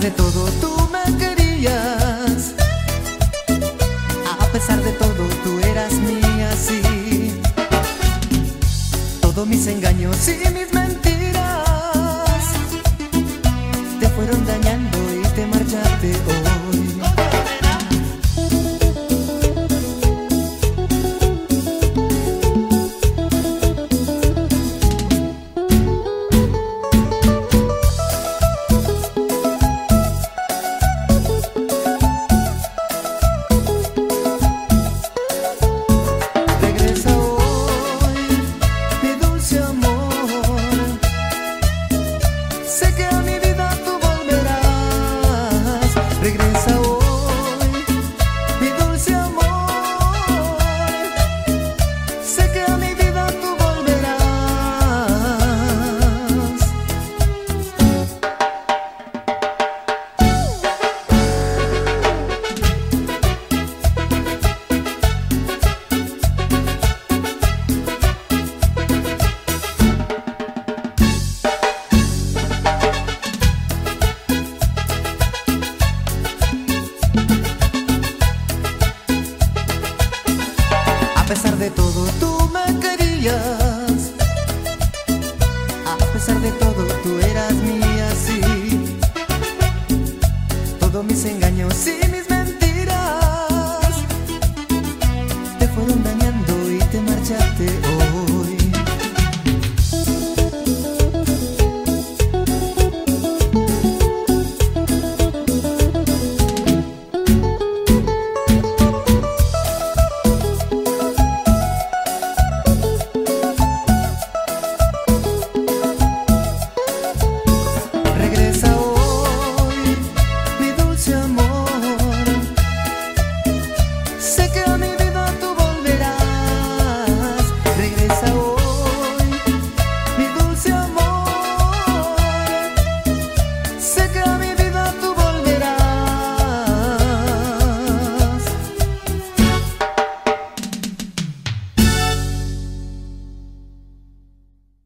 de todo tú me querías, a pesar de todo tú eras mía, sí. Todos mis engaños y mis mentiras te fueron dañando y te marchaste hoy. De todo, tú me querías.